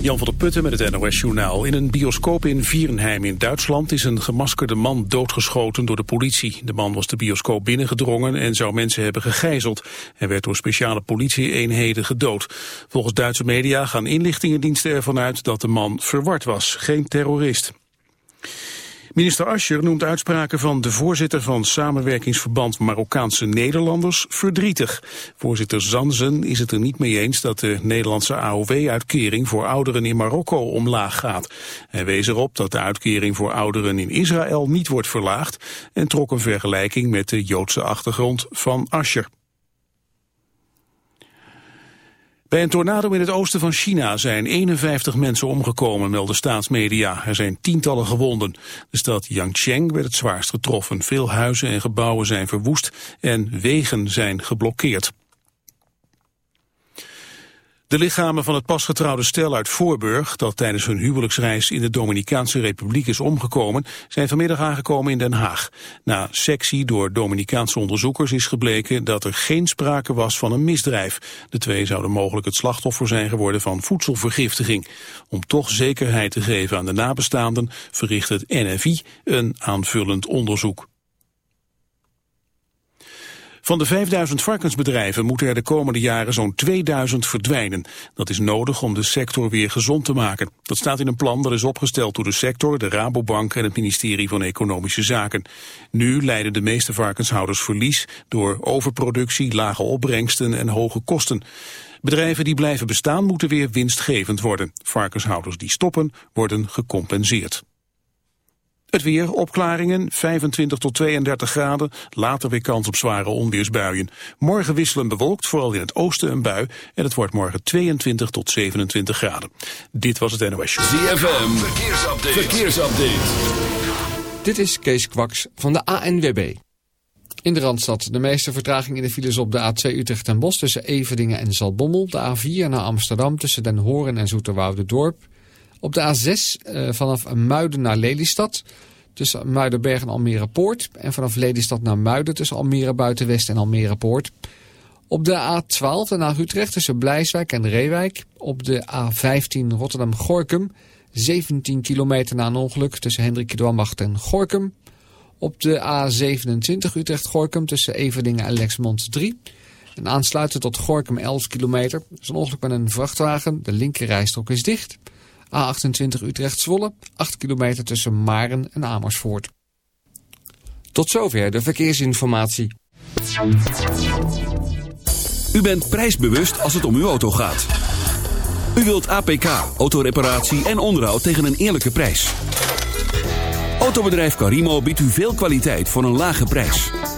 Jan van der Putten met het NOS-journaal. In een bioscoop in Vierenheim in Duitsland is een gemaskerde man doodgeschoten door de politie. De man was de bioscoop binnengedrongen en zou mensen hebben gegijzeld. Hij werd door speciale politieeenheden gedood. Volgens Duitse media gaan inlichtingendiensten ervan uit dat de man verward was, geen terrorist. Minister Ascher noemt uitspraken van de voorzitter van Samenwerkingsverband Marokkaanse Nederlanders verdrietig. Voorzitter Zanzen is het er niet mee eens dat de Nederlandse AOW-uitkering voor ouderen in Marokko omlaag gaat. Hij wees erop dat de uitkering voor ouderen in Israël niet wordt verlaagd en trok een vergelijking met de Joodse achtergrond van Ascher. Bij een tornado in het oosten van China zijn 51 mensen omgekomen, melden staatsmedia. Er zijn tientallen gewonden. De stad Yangcheng werd het zwaarst getroffen. Veel huizen en gebouwen zijn verwoest en wegen zijn geblokkeerd. De lichamen van het pasgetrouwde stel uit Voorburg, dat tijdens hun huwelijksreis in de Dominicaanse Republiek is omgekomen, zijn vanmiddag aangekomen in Den Haag. Na sectie door Dominicaanse onderzoekers is gebleken dat er geen sprake was van een misdrijf. De twee zouden mogelijk het slachtoffer zijn geworden van voedselvergiftiging. Om toch zekerheid te geven aan de nabestaanden verricht het NFI een aanvullend onderzoek. Van de 5000 varkensbedrijven moeten er de komende jaren zo'n 2000 verdwijnen. Dat is nodig om de sector weer gezond te maken. Dat staat in een plan dat is opgesteld door de sector, de Rabobank en het ministerie van Economische Zaken. Nu leiden de meeste varkenshouders verlies door overproductie, lage opbrengsten en hoge kosten. Bedrijven die blijven bestaan moeten weer winstgevend worden. Varkenshouders die stoppen worden gecompenseerd. Het weer, opklaringen, 25 tot 32 graden. Later weer kans op zware onweersbuien. Morgen wisselen bewolkt, vooral in het oosten een bui. En het wordt morgen 22 tot 27 graden. Dit was het NOS Show. ZFM, verkeersupdate. verkeersupdate. Dit is Kees Kwaks van de ANWB. In de Randstad de meeste vertraging in de files op de A2 Utrecht en Bos... tussen Everdingen en Zaltbommel. De A4 naar Amsterdam tussen Den Horen en Zoeterwoude Dorp... Op de A6 uh, vanaf Muiden naar Lelystad. Tussen Muidenberg en Almere Poort. En vanaf Lelystad naar Muiden tussen Almere Buitenwest en Almere Poort. Op de A12 naar Utrecht tussen Blijswijk en Reewijk. Op de A15 Rotterdam-Gorkum. 17 kilometer na een ongeluk tussen Hendrik Dwambacht en Gorkum. Op de A27 Utrecht-Gorkum tussen Everdingen en Lexmond 3. En aansluiten tot Gorkum 11 kilometer. Er is een ongeluk met een vrachtwagen. De linkerrijstrook is dicht. A28 Utrecht-Zwolle, 8 kilometer tussen Maren en Amersfoort. Tot zover de verkeersinformatie. U bent prijsbewust als het om uw auto gaat. U wilt APK, autoreparatie en onderhoud tegen een eerlijke prijs. Autobedrijf Carimo biedt u veel kwaliteit voor een lage prijs.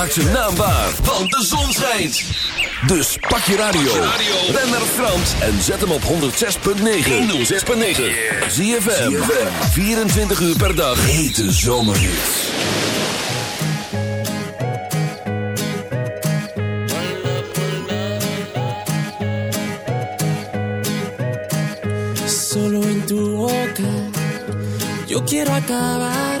Maak zijn naam waar, want de zon schijnt. Dus pak je radio. Ben naar Frans en zet hem op 106.9. 106.9. ZFM. 24 uur per dag. Hete zomerhits. Solo en tu yo quiero acabar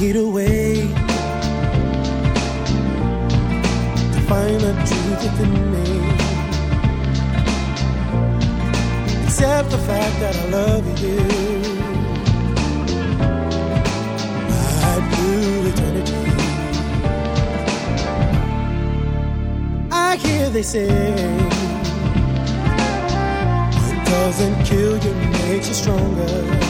hid away to find the truth within me. Except the fact that I love you, I eternity. I hear they say what doesn't kill you makes you stronger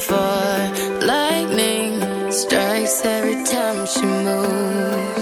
for. Lightning strikes every time she moves.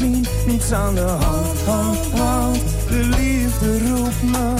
zien, niets aan de hand, hand, hand. De liefde roept me.